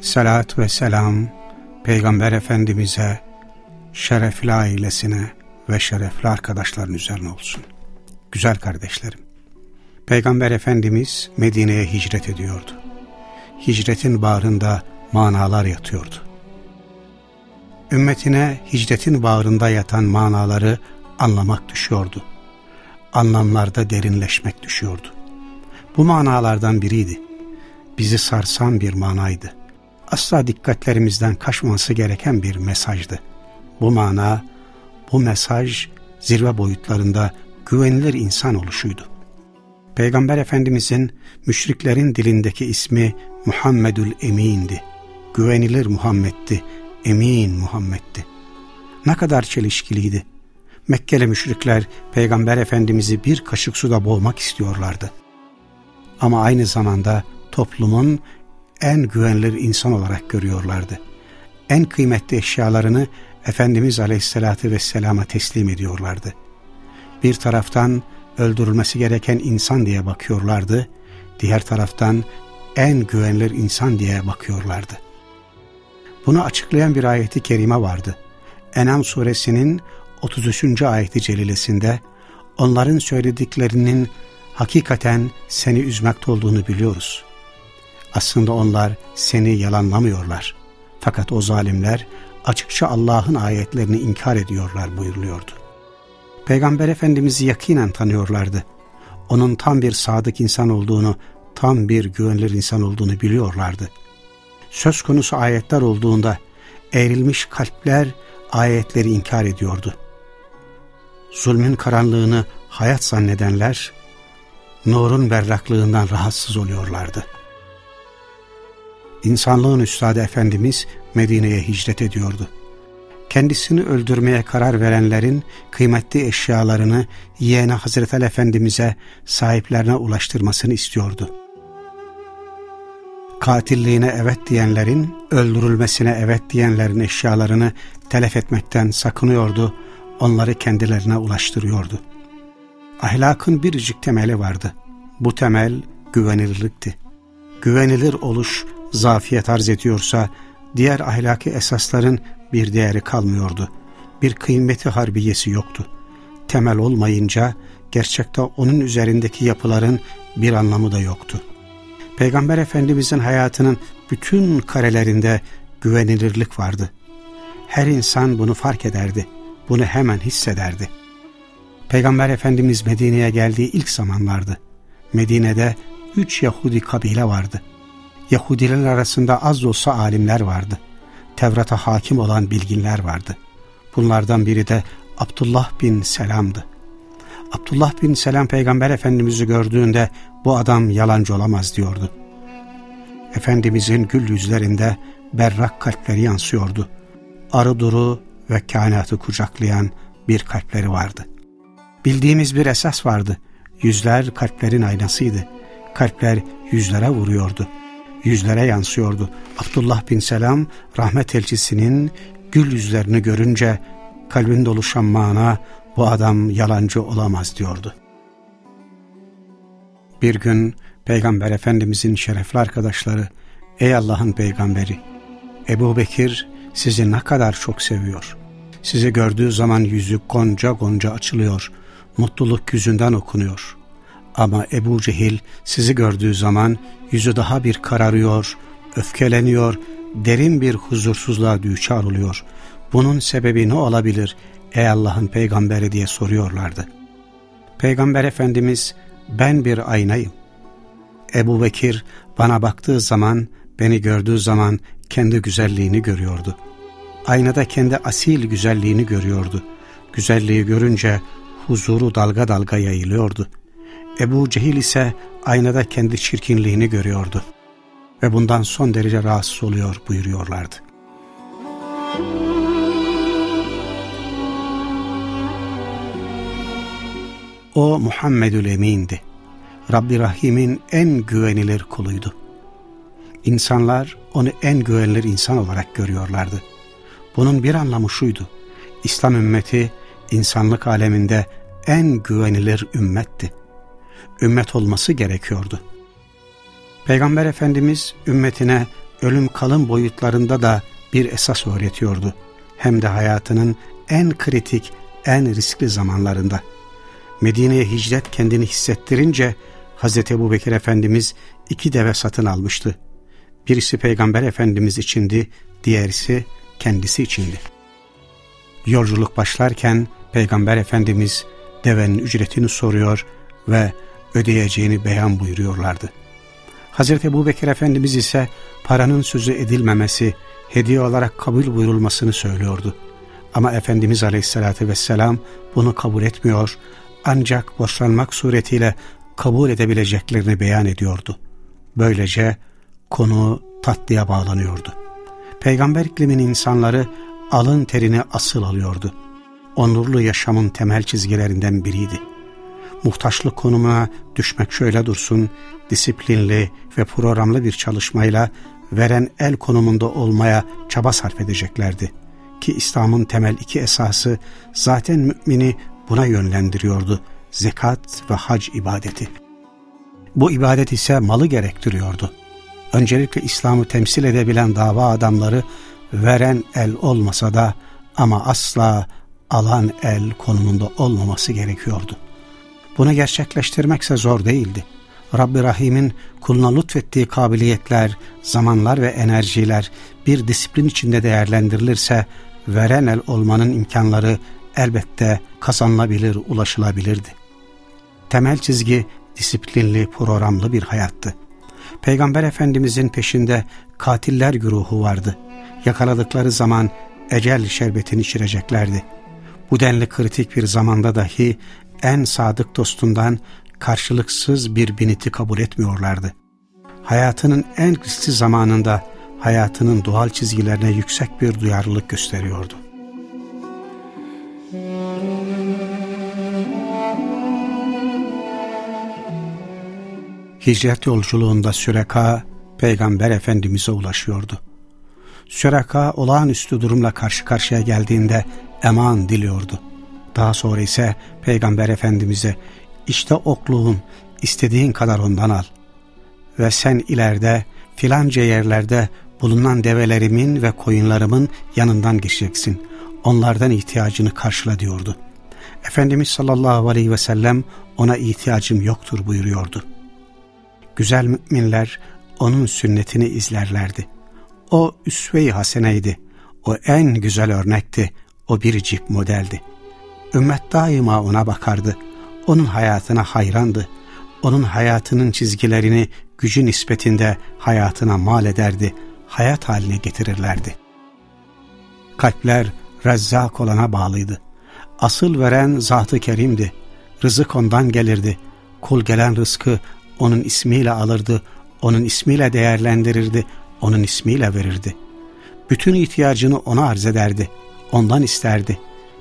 Salat ve selam Peygamber Efendimiz'e, şerefli ailesine ve şerefli arkadaşların üzerine olsun. Güzel kardeşlerim, Peygamber Efendimiz Medine'ye hicret ediyordu. Hicretin bağrında manalar yatıyordu. Ümmetine hicretin bağrında yatan manaları anlamak düşüyordu. Anlamlarda derinleşmek düşüyordu. Bu manalardan biriydi. Bizi sarsan bir manaydı. Asla dikkatlerimizden kaçmaması gereken bir mesajdı. Bu mana, bu mesaj zirve boyutlarında güvenilir insan oluşuydu. Peygamber Efendimizin müşriklerin dilindeki ismi Muhammedül Emin'di. Güvenilir Muhammed'di, emin Muhammed'di. Ne kadar çelişkiliydi. Mekkeli müşrikler Peygamber Efendimiz'i bir kaşık suda boğmak istiyorlardı. Ama aynı zamanda toplumun en güvenilir insan olarak görüyorlardı. En kıymetli eşyalarını Efendimiz Aleyhisselatü Vesselam'a teslim ediyorlardı. Bir taraftan öldürülmesi gereken insan diye bakıyorlardı, diğer taraftan en güvenilir insan diye bakıyorlardı. Bunu açıklayan bir ayeti kerime vardı. Enam suresinin 33. ayeti celilesinde onların söylediklerinin hakikaten seni üzmekte olduğunu biliyoruz. Aslında onlar seni yalanlamıyorlar. Fakat o zalimler açıkça Allah'ın ayetlerini inkar ediyorlar buyuruluyordu. Peygamber Efendimiz'i yakinen tanıyorlardı. Onun tam bir sadık insan olduğunu, tam bir güvenilir insan olduğunu biliyorlardı. Söz konusu ayetler olduğunda eğrilmiş kalpler ayetleri inkar ediyordu. Zulmün karanlığını hayat zannedenler, nurun berraklığından rahatsız oluyorlardı. İnsanlığın Üstadı Efendimiz Medine'ye hicret ediyordu. Kendisini öldürmeye karar verenlerin kıymetli eşyalarını yeğeni Hazreti Ali Efendimiz'e sahiplerine ulaştırmasını istiyordu. Katilliğine evet diyenlerin, öldürülmesine evet diyenlerin eşyalarını telef etmekten sakınıyordu, onları kendilerine ulaştırıyordu. Ahlakın biricik temeli vardı. Bu temel güvenilirlikti. Güvenilir oluş zafiyet arz ediyorsa, diğer ahlaki esasların bir değeri kalmıyordu. Bir kıymeti harbiyesi yoktu. Temel olmayınca gerçekte onun üzerindeki yapıların bir anlamı da yoktu. Peygamber Efendimizin hayatının bütün karelerinde güvenilirlik vardı. Her insan bunu fark ederdi. Bunu hemen hissederdi. Peygamber Efendimiz Medine'ye geldiği ilk zamanlardı. Medine'de üç Yahudi kabile vardı. Yahudiler arasında az olsa alimler vardı. Tevrat'a hakim olan bilginler vardı. Bunlardan biri de Abdullah bin Selam'dı. Abdullah bin Selam Peygamber Efendimiz'i gördüğünde bu adam yalancı olamaz diyordu. Efendimizin gül yüzlerinde berrak kalpleri yansıyordu. Arı duru ve kainatı kucaklayan bir kalpleri vardı. Bildiğimiz bir esas vardı. Yüzler kalplerin aynasıydı. Kalpler yüzlere vuruyordu. Yüzlere yansıyordu. Abdullah bin Selam rahmet elçisinin gül yüzlerini görünce kalbinde oluşan mana bu adam yalancı olamaz diyordu. Bir gün Peygamber Efendimizin şerefli arkadaşları Ey Allah'ın peygamberi Ebu Bekir sizi ne kadar çok seviyor. Sizi gördüğü zaman yüzü gonca gonca açılıyor. Mutluluk yüzünden okunuyor. Ama Ebu Cehil sizi gördüğü zaman yüzü daha bir kararıyor, öfkeleniyor, derin bir huzursuzluğa düçar oluyor. Bunun sebebi ne olabilir ey Allah'ın peygamberi diye soruyorlardı. Peygamber Efendimiz ben bir aynayım. Ebu Bekir bana baktığı zaman, beni gördüğü zaman kendi güzelliğini görüyordu. Aynada kendi asil güzelliğini görüyordu. Güzelliği görünce huzuru dalga dalga yayılıyordu. Ebu Cehil ise aynada kendi çirkinliğini görüyordu. Ve bundan son derece rahatsız oluyor buyuruyorlardı. O Muhammedül Emin'di. Rabbi Rahim'in en güvenilir kuluydu. İnsanlar onu en güvenilir insan olarak görüyorlardı. Bunun bir anlamı şuydu. İslam ümmeti insanlık aleminde en güvenilir ümmetti. Ümmet olması gerekiyordu. Peygamber Efendimiz ümmetine ölüm kalım boyutlarında da bir esas öğretiyordu. Hem de hayatının en kritik, en riskli zamanlarında. Medine'ye hicret kendini hissettirince Hz. Ebu Bekir Efendimiz iki deve satın almıştı. Birisi Peygamber Efendimiz içindi, diğerisi kendisi içindi. Yolculuk başlarken Peygamber Efendimiz devenin ücretini soruyor ve ödeyeceğini beyan buyuruyorlardı. Hazreti Ebu Bekir Efendimiz ise paranın sözü edilmemesi, hediye olarak kabul buyurulmasını söylüyordu. Ama Efendimiz Aleyhisselatü Vesselam bunu kabul etmiyor, ancak boşanmak suretiyle kabul edebileceklerini beyan ediyordu. Böylece konu tatlıya bağlanıyordu. Peygamber iklimin insanları alın terini asıl alıyordu. Onurlu yaşamın temel çizgilerinden biriydi. Muhtaçlık konumuna düşmek şöyle dursun, disiplinli ve programlı bir çalışmayla veren el konumunda olmaya çaba sarf edeceklerdi. Ki İslam'ın temel iki esası zaten mümini buna yönlendiriyordu. Zekat ve hac ibadeti. Bu ibadet ise malı gerektiriyordu. Öncelikle İslam'ı temsil edebilen dava adamları veren el olmasa da ama asla alan el konumunda olmaması gerekiyordu. Bunu gerçekleştirmekse zor değildi. Rabbi Rahim'in kuluna lütfettiği kabiliyetler, zamanlar ve enerjiler bir disiplin içinde değerlendirilirse veren el olmanın imkanları elbette kazanılabilir, ulaşılabilirdi. Temel çizgi disiplinli, programlı bir hayattı. Peygamber Efendimizin peşinde katiller güruhu vardı. Yakaladıkları zaman ecel şerbetini içireceklerdi. Bu denli kritik bir zamanda dahi en sadık dostundan karşılıksız bir biniti kabul etmiyorlardı. Hayatının en riskli zamanında hayatının doğal çizgilerine yüksek bir duyarlılık gösteriyordu. Hicret yolculuğunda Süreka Peygamber Efendimiz'e ulaşıyordu. Süreka olağanüstü durumla karşı karşıya geldiğinde eman diliyordu. Daha sonra ise Peygamber Efendimiz'e işte okluğun istediğin kadar ondan al. Ve sen ileride filanca yerlerde bulunan develerimin ve koyunlarımın yanından geçeceksin. Onlardan ihtiyacını karşıla diyordu. Efendimiz sallallahu aleyhi ve sellem ona ihtiyacım yoktur buyuruyordu. Güzel müminler onun sünnetini izlerlerdi. O üsve-i haseneydi. O en güzel örnekti. O biricik modeldi. Ümmet daima ona bakardı. Onun hayatına hayrandı. Onun hayatının çizgilerini gücü nispetinde hayatına mal ederdi. Hayat haline getirirlerdi. Kalpler rezzak olana bağlıydı. Asıl veren Zat-ı Kerim'di. Rızık ondan gelirdi. Kul gelen rızkı onun ismiyle alırdı, onun ismiyle değerlendirirdi, onun ismiyle verirdi. Bütün ihtiyacını ona arz ederdi, ondan isterdi.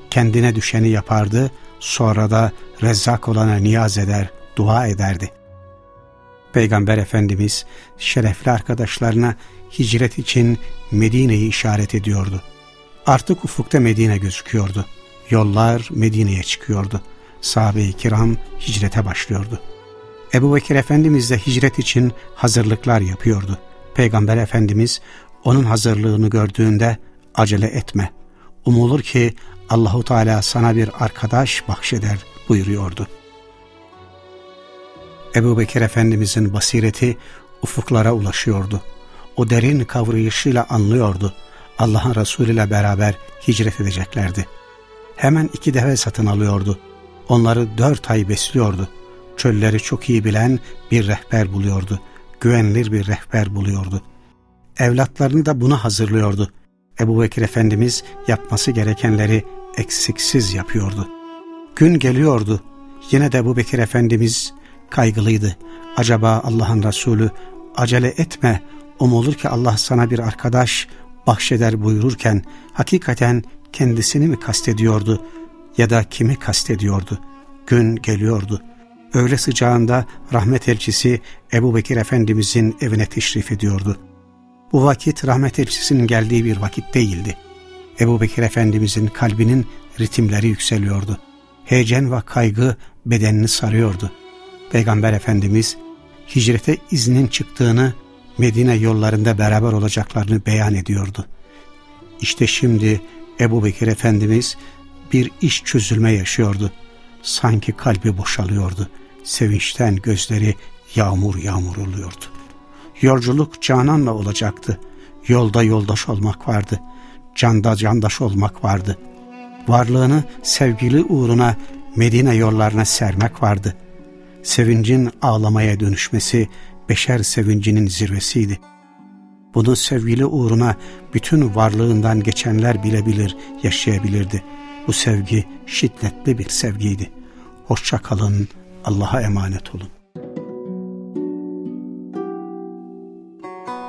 Kendine düşeni yapardı, sonra da rezzak olana niyaz eder, dua ederdi. Peygamber Efendimiz şerefli arkadaşlarına hicret için Medine'yi işaret ediyordu. Artık ufukta Medine gözüküyordu. Yollar Medine'ye çıkıyordu. Sahabe-i kiram hicrete başlıyordu. Ebu Bekir Efendimiz de hicret için hazırlıklar yapıyordu. Peygamber Efendimiz onun hazırlığını gördüğünde acele etme. Umulur ki Allahu Teala sana bir arkadaş bahşeder buyuruyordu. Ebu Bekir Efendimizin basireti ufuklara ulaşıyordu. O derin kavrayışıyla anlıyordu. Allah'ın Resulü ile beraber hicret edeceklerdi. Hemen iki deve satın alıyordu. Onları dört ay besliyordu çölleri çok iyi bilen bir rehber buluyordu. Güvenilir bir rehber buluyordu. Evlatlarını da buna hazırlıyordu. Ebu Bekir Efendimiz yapması gerekenleri eksiksiz yapıyordu. Gün geliyordu. Yine de Ebu Bekir Efendimiz kaygılıydı. Acaba Allah'ın Resulü acele etme, umulur ki Allah sana bir arkadaş bahşeder buyururken hakikaten kendisini mi kastediyordu ya da kimi kastediyordu? Gün geliyordu. Öğle sıcağında rahmet elçisi Ebu Bekir Efendimizin evine teşrif ediyordu. Bu vakit rahmet elçisinin geldiği bir vakit değildi. Ebu Bekir Efendimizin kalbinin ritimleri yükseliyordu. Heyecan ve kaygı bedenini sarıyordu. Peygamber Efendimiz hicrete iznin çıktığını, Medine yollarında beraber olacaklarını beyan ediyordu. İşte şimdi Ebu Bekir Efendimiz bir iş çözülme yaşıyordu. Sanki kalbi boşalıyordu. Sevinçten gözleri yağmur yağmur oluyordu. Yolculuk Canan'la olacaktı. Yolda yoldaş olmak vardı. Canda candaş olmak vardı. Varlığını sevgili uğruna Medine yollarına sermek vardı. Sevincin ağlamaya dönüşmesi beşer sevincinin zirvesiydi. Bunu sevgili uğruna bütün varlığından geçenler bilebilir, yaşayabilirdi. Bu sevgi şiddetli bir sevgiydi. Hoşça kalın, Allah'a emanet olun.